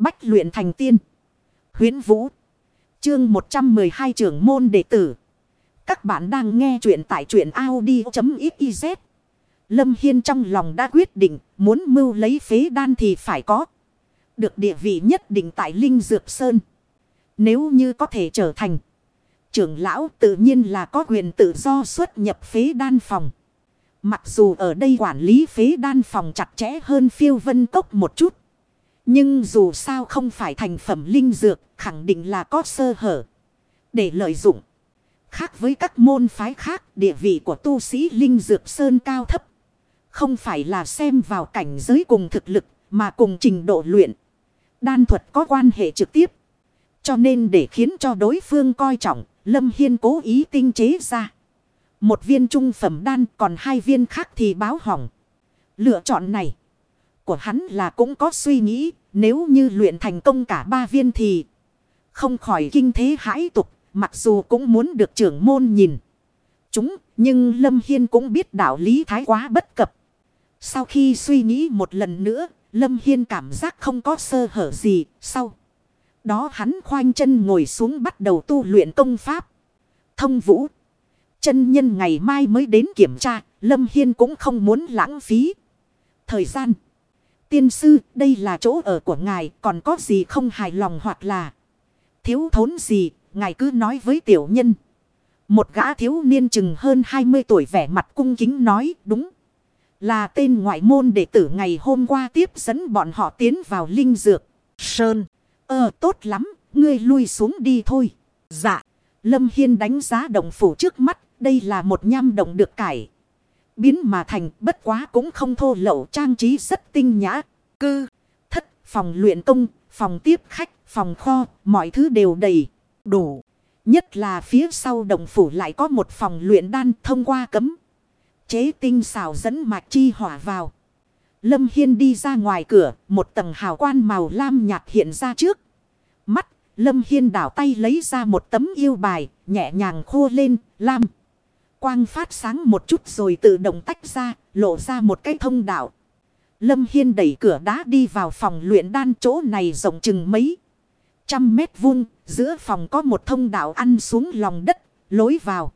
Bách luyện thành tiên. Huyến Vũ. Chương 112 trưởng môn đệ tử. Các bạn đang nghe truyện tại truyện Audi.xyz. Lâm Hiên trong lòng đã quyết định, muốn mưu lấy phế đan thì phải có. Được địa vị nhất định tại Linh Dược Sơn. Nếu như có thể trở thành, trưởng lão tự nhiên là có quyền tự do xuất nhập phế đan phòng. Mặc dù ở đây quản lý phế đan phòng chặt chẽ hơn phiêu vân cốc một chút. Nhưng dù sao không phải thành phẩm linh dược, khẳng định là có sơ hở. Để lợi dụng. Khác với các môn phái khác, địa vị của tu sĩ linh dược sơn cao thấp. Không phải là xem vào cảnh giới cùng thực lực, mà cùng trình độ luyện. Đan thuật có quan hệ trực tiếp. Cho nên để khiến cho đối phương coi trọng, Lâm Hiên cố ý tinh chế ra. Một viên trung phẩm đan còn hai viên khác thì báo hỏng. Lựa chọn này của hắn là cũng có suy nghĩ, nếu như luyện thành công cả ba viên thì không khỏi kinh thế hãi tục, mặc dù cũng muốn được trưởng môn nhìn. Chúng, nhưng Lâm Hiên cũng biết đạo lý thái quá bất cập. Sau khi suy nghĩ một lần nữa, Lâm Hiên cảm giác không có sơ hở gì sau. Đó hắn khoanh chân ngồi xuống bắt đầu tu luyện công pháp. Thông vũ. Chân nhân ngày mai mới đến kiểm tra. Lâm Hiên cũng không muốn lãng phí. Thời gian. Tiên sư đây là chỗ ở của ngài. Còn có gì không hài lòng hoặc là. Thiếu thốn gì. Ngài cứ nói với tiểu nhân. Một gã thiếu niên chừng hơn 20 tuổi vẻ mặt cung kính nói đúng. Là tên ngoại môn đệ tử ngày hôm qua tiếp dẫn bọn họ tiến vào linh dược. Sơn. Ờ tốt lắm. Ngươi lui xuống đi thôi. Dạ. Lâm Hiên đánh giá động phủ trước mắt. Đây là một nham động được cải. Biến mà thành bất quá cũng không thô lậu trang trí rất tinh nhã. Cư, thất, phòng luyện công, phòng tiếp khách, phòng kho, mọi thứ đều đầy, đủ. Nhất là phía sau động phủ lại có một phòng luyện đan thông qua cấm. Chế tinh xào dẫn mạch chi hỏa vào. Lâm Hiên đi ra ngoài cửa, một tầng hào quan màu lam nhạt hiện ra trước. Mắt, Lâm Hiên đảo tay lấy ra một tấm yêu bài, nhẹ nhàng khô lên, lam. Quang phát sáng một chút rồi tự động tách ra, lộ ra một cái thông đạo. Lâm Hiên đẩy cửa đá đi vào phòng luyện đan chỗ này rộng chừng mấy. Trăm mét vuông, giữa phòng có một thông đạo ăn xuống lòng đất, lối vào.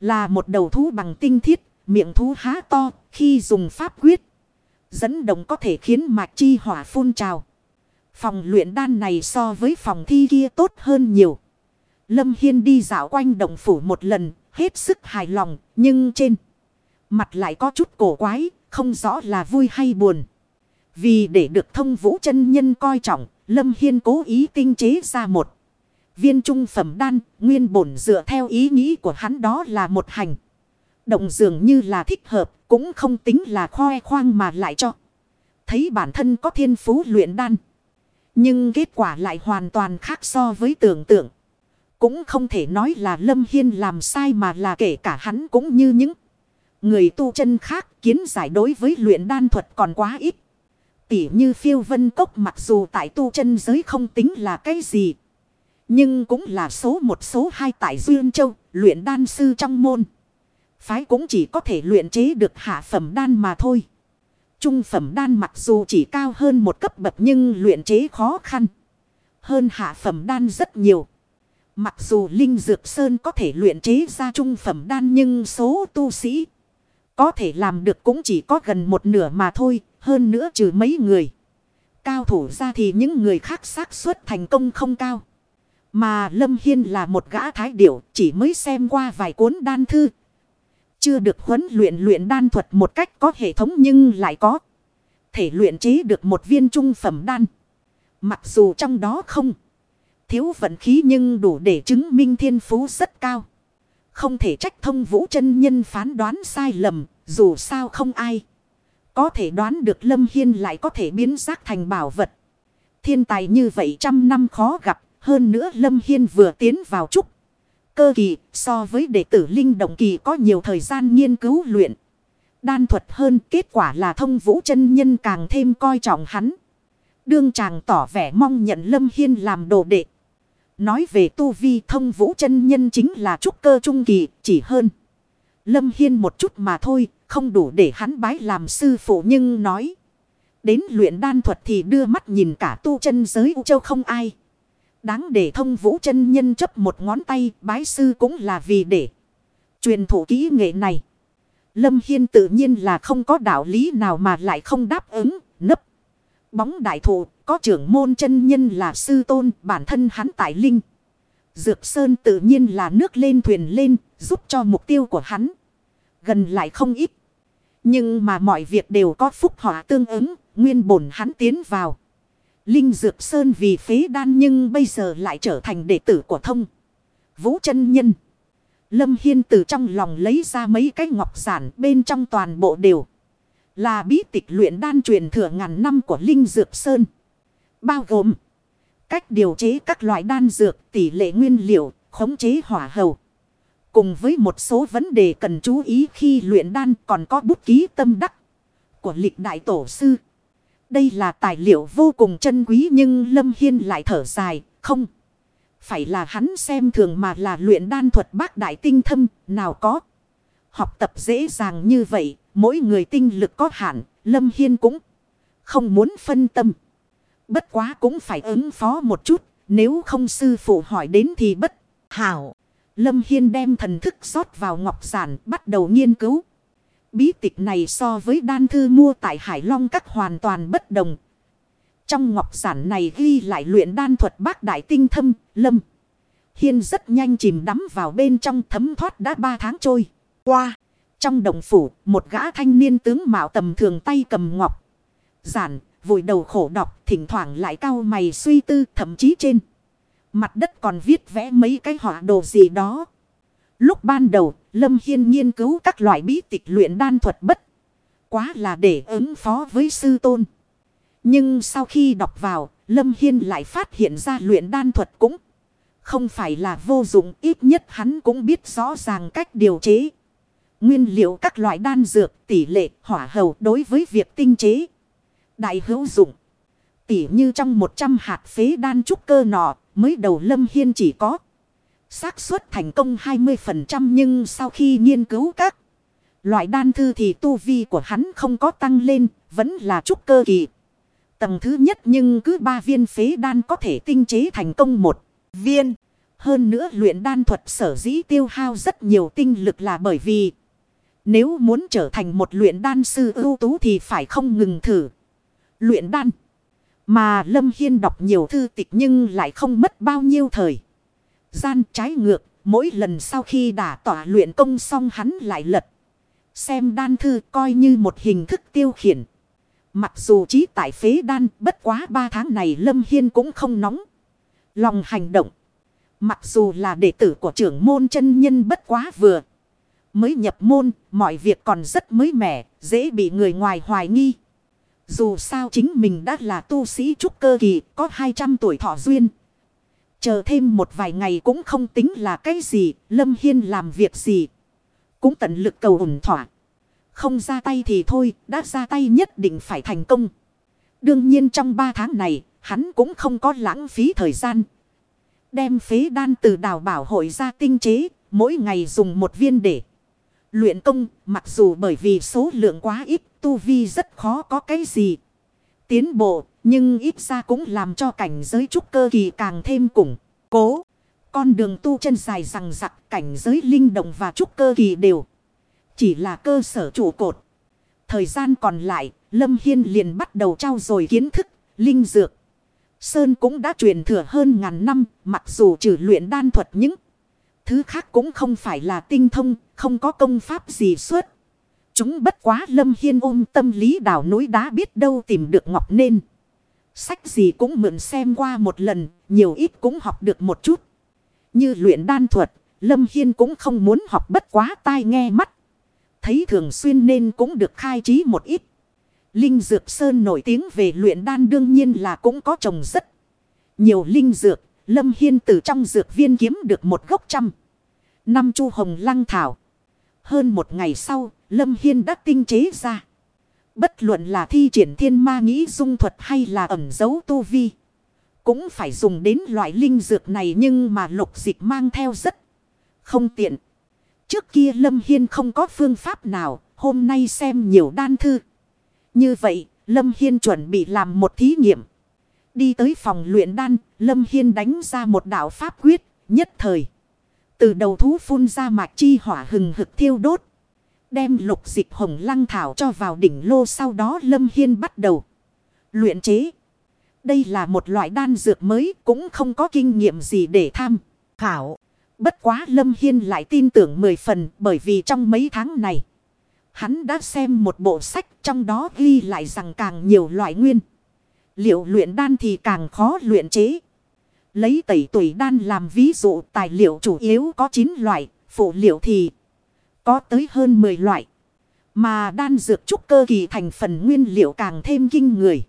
Là một đầu thú bằng tinh thiết, miệng thú há to, khi dùng pháp quyết. Dẫn động có thể khiến mạch chi hỏa phun trào. Phòng luyện đan này so với phòng thi kia tốt hơn nhiều. Lâm Hiên đi dạo quanh đồng phủ một lần, hết sức hài lòng, nhưng trên mặt lại có chút cổ quái, không rõ là vui hay buồn. Vì để được thông vũ chân nhân coi trọng, Lâm Hiên cố ý tinh chế ra một viên trung phẩm đan, nguyên bổn dựa theo ý nghĩ của hắn đó là một hành. Động dường như là thích hợp, cũng không tính là khoe khoang mà lại cho. Thấy bản thân có thiên phú luyện đan. Nhưng kết quả lại hoàn toàn khác so với tưởng tượng. Cũng không thể nói là Lâm Hiên làm sai mà là kể cả hắn cũng như những người tu chân khác kiến giải đối với luyện đan thuật còn quá ít. Tỉ như phiêu vân cốc mặc dù tại tu chân giới không tính là cái gì. Nhưng cũng là số một số hai tại Duyên Châu, luyện đan sư trong môn. Phái cũng chỉ có thể luyện chế được hạ phẩm đan mà thôi. Trung phẩm đan mặc dù chỉ cao hơn một cấp bậc nhưng luyện chế khó khăn. Hơn hạ phẩm đan rất nhiều. Mặc dù Linh Dược Sơn có thể luyện chế ra trung phẩm đan nhưng số tu sĩ có thể làm được cũng chỉ có gần một nửa mà thôi, hơn nữa trừ mấy người. Cao thủ ra thì những người khác xác suất thành công không cao. Mà Lâm Hiên là một gã thái điểu chỉ mới xem qua vài cuốn đan thư. Chưa được huấn luyện luyện đan thuật một cách có hệ thống nhưng lại có. Thể luyện chế được một viên trung phẩm đan. Mặc dù trong đó không thiếu vận khí nhưng đủ để chứng minh thiên phú rất cao. Không thể trách thông vũ chân nhân phán đoán sai lầm, dù sao không ai. Có thể đoán được Lâm Hiên lại có thể biến giác thành bảo vật. Thiên tài như vậy trăm năm khó gặp, hơn nữa Lâm Hiên vừa tiến vào trúc. Cơ kỳ so với đệ tử Linh Động Kỳ có nhiều thời gian nghiên cứu luyện. Đan thuật hơn kết quả là thông vũ chân nhân càng thêm coi trọng hắn. Đương chàng tỏ vẻ mong nhận Lâm Hiên làm đồ đệ. Nói về tu vi thông vũ chân nhân chính là trúc cơ trung kỳ chỉ hơn. Lâm Hiên một chút mà thôi không đủ để hắn bái làm sư phụ nhưng nói. Đến luyện đan thuật thì đưa mắt nhìn cả tu chân giới U Châu không ai. Đáng để thông vũ chân nhân chấp một ngón tay bái sư cũng là vì để truyền thủ kỹ nghệ này. Lâm Hiên tự nhiên là không có đạo lý nào mà lại không đáp ứng, nấp. Bóng đại thụ, có trưởng môn chân nhân là sư tôn, bản thân hắn tại linh. Dược Sơn tự nhiên là nước lên thuyền lên, giúp cho mục tiêu của hắn. Gần lại không ít. Nhưng mà mọi việc đều có phúc họa tương ứng, nguyên bổn hắn tiến vào. Linh Dược Sơn vì phế đan nhưng bây giờ lại trở thành đệ tử của thông. Vũ chân Nhân. Lâm Hiên từ trong lòng lấy ra mấy cái ngọc giản bên trong toàn bộ đều. Là bí tịch luyện đan truyền thừa ngàn năm của Linh Dược Sơn. Bao gồm cách điều chế các loại đan dược, tỷ lệ nguyên liệu, khống chế hỏa hầu. Cùng với một số vấn đề cần chú ý khi luyện đan còn có bút ký tâm đắc của lịch đại tổ sư. Đây là tài liệu vô cùng chân quý nhưng Lâm Hiên lại thở dài, không. Phải là hắn xem thường mà là luyện đan thuật bác đại tinh thâm, nào có. Học tập dễ dàng như vậy, mỗi người tinh lực có hạn, Lâm Hiên cũng không muốn phân tâm. Bất quá cũng phải ứng phó một chút, nếu không sư phụ hỏi đến thì bất hảo. Lâm Hiên đem thần thức rót vào ngọc giản, bắt đầu nghiên cứu. Bí tịch này so với đan thư mua tại Hải Long các hoàn toàn bất đồng. Trong ngọc giản này ghi lại luyện đan thuật bác đại tinh thâm, lâm. Hiên rất nhanh chìm đắm vào bên trong thấm thoát đã ba tháng trôi. Qua, trong đồng phủ, một gã thanh niên tướng mạo tầm thường tay cầm ngọc. Giản, vùi đầu khổ đọc, thỉnh thoảng lại cao mày suy tư, thậm chí trên. Mặt đất còn viết vẽ mấy cái họa đồ gì đó. Lúc ban đầu, Lâm Hiên nghiên cứu các loại bí tịch luyện đan thuật bất. Quá là để ứng phó với sư tôn. Nhưng sau khi đọc vào, Lâm Hiên lại phát hiện ra luyện đan thuật cũng không phải là vô dụng. Ít nhất hắn cũng biết rõ ràng cách điều chế. Nguyên liệu các loại đan dược tỷ lệ hỏa hầu đối với việc tinh chế. Đại hữu dụng. Tỉ như trong 100 hạt phế đan trúc cơ nọ mới đầu Lâm Hiên chỉ có xác suất thành công 20% nhưng sau khi nghiên cứu các loại đan thư thì tu vi của hắn không có tăng lên, vẫn là trúc cơ kỳ. Tầng thứ nhất nhưng cứ ba viên phế đan có thể tinh chế thành công một viên. Hơn nữa luyện đan thuật sở dĩ tiêu hao rất nhiều tinh lực là bởi vì nếu muốn trở thành một luyện đan sư ưu tú thì phải không ngừng thử. Luyện đan. Mà Lâm Hiên đọc nhiều thư tịch nhưng lại không mất bao nhiêu thời. Gian trái ngược, mỗi lần sau khi đã tỏa luyện công xong hắn lại lật. Xem đan thư coi như một hình thức tiêu khiển. Mặc dù trí tại phế đan bất quá ba tháng này Lâm Hiên cũng không nóng. Lòng hành động. Mặc dù là đệ tử của trưởng môn chân nhân bất quá vừa. Mới nhập môn, mọi việc còn rất mới mẻ, dễ bị người ngoài hoài nghi. Dù sao chính mình đã là tu sĩ trúc cơ kỳ, có 200 tuổi thọ duyên. Chờ thêm một vài ngày cũng không tính là cái gì, Lâm Hiên làm việc gì. Cũng tận lực cầu ủng thỏa. Không ra tay thì thôi, đã ra tay nhất định phải thành công. Đương nhiên trong 3 tháng này, hắn cũng không có lãng phí thời gian. Đem phế đan từ đào bảo hội ra tinh chế, mỗi ngày dùng một viên để luyện công, mặc dù bởi vì số lượng quá ít, tu vi rất khó có cái gì. Tiến bộ, nhưng ít ra cũng làm cho cảnh giới trúc cơ kỳ càng thêm củng, cố. Con đường tu chân dài rằng rặc cảnh giới linh động và trúc cơ kỳ đều. Chỉ là cơ sở trụ cột. Thời gian còn lại, Lâm Hiên liền bắt đầu trao dồi kiến thức, linh dược. Sơn cũng đã truyền thừa hơn ngàn năm, mặc dù trừ luyện đan thuật những thứ khác cũng không phải là tinh thông, không có công pháp gì suốt. Chúng bất quá Lâm Hiên ôm tâm lý đảo núi đá biết đâu tìm được ngọc nên. Sách gì cũng mượn xem qua một lần, nhiều ít cũng học được một chút. Như luyện đan thuật, Lâm Hiên cũng không muốn học bất quá tai nghe mắt. Thấy thường xuyên nên cũng được khai trí một ít. Linh Dược Sơn nổi tiếng về luyện đan đương nhiên là cũng có trồng rất nhiều linh dược. Lâm Hiên từ trong dược viên kiếm được một gốc trăm. Năm chu hồng lăng thảo. Hơn một ngày sau, Lâm Hiên đã tinh chế ra. Bất luận là thi triển thiên ma nghĩ dung thuật hay là ẩn dấu tu vi. Cũng phải dùng đến loại linh dược này nhưng mà lục dịch mang theo rất không tiện. Trước kia Lâm Hiên không có phương pháp nào, hôm nay xem nhiều đan thư. Như vậy, Lâm Hiên chuẩn bị làm một thí nghiệm. Đi tới phòng luyện đan, Lâm Hiên đánh ra một đạo pháp quyết, nhất thời. Từ đầu thú phun ra mạch chi hỏa hừng hực thiêu đốt. Đem lục dịch hồng lăng thảo cho vào đỉnh lô sau đó Lâm Hiên bắt đầu. Luyện chế. Đây là một loại đan dược mới cũng không có kinh nghiệm gì để tham khảo. Bất quá Lâm Hiên lại tin tưởng mười phần bởi vì trong mấy tháng này. Hắn đã xem một bộ sách trong đó ghi lại rằng càng nhiều loại nguyên. Liệu luyện đan thì càng khó luyện chế. Lấy tẩy tuổi đan làm ví dụ tài liệu chủ yếu có 9 loại, phụ liệu thì có tới hơn 10 loại. Mà đan dược trúc cơ kỳ thành phần nguyên liệu càng thêm kinh người.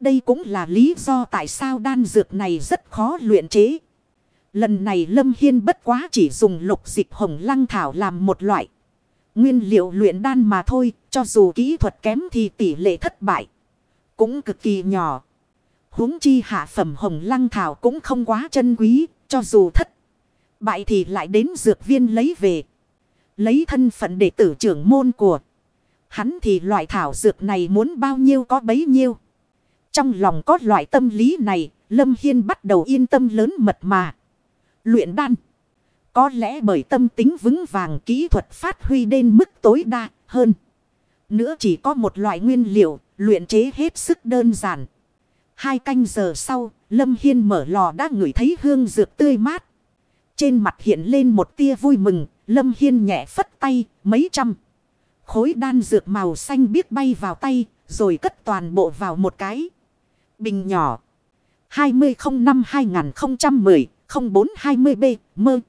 Đây cũng là lý do tại sao đan dược này rất khó luyện chế. Lần này Lâm Hiên bất quá chỉ dùng lục dịch hồng lăng thảo làm một loại. Nguyên liệu luyện đan mà thôi, cho dù kỹ thuật kém thì tỷ lệ thất bại. Cũng cực kỳ nhỏ huống chi hạ phẩm hồng lăng thảo cũng không quá chân quý, cho dù thất. Bại thì lại đến dược viên lấy về. Lấy thân phận đệ tử trưởng môn của. Hắn thì loại thảo dược này muốn bao nhiêu có bấy nhiêu. Trong lòng có loại tâm lý này, Lâm Hiên bắt đầu yên tâm lớn mật mà. Luyện đan. Có lẽ bởi tâm tính vững vàng kỹ thuật phát huy đến mức tối đa hơn. Nữa chỉ có một loại nguyên liệu, luyện chế hết sức đơn giản. Hai canh giờ sau, Lâm Hiên mở lò đã ngửi thấy hương dược tươi mát. Trên mặt hiện lên một tia vui mừng, Lâm Hiên nhẹ phất tay, mấy trăm. Khối đan dược màu xanh biếc bay vào tay, rồi cất toàn bộ vào một cái. Bình nhỏ. 2005-2010-0420B, mơ.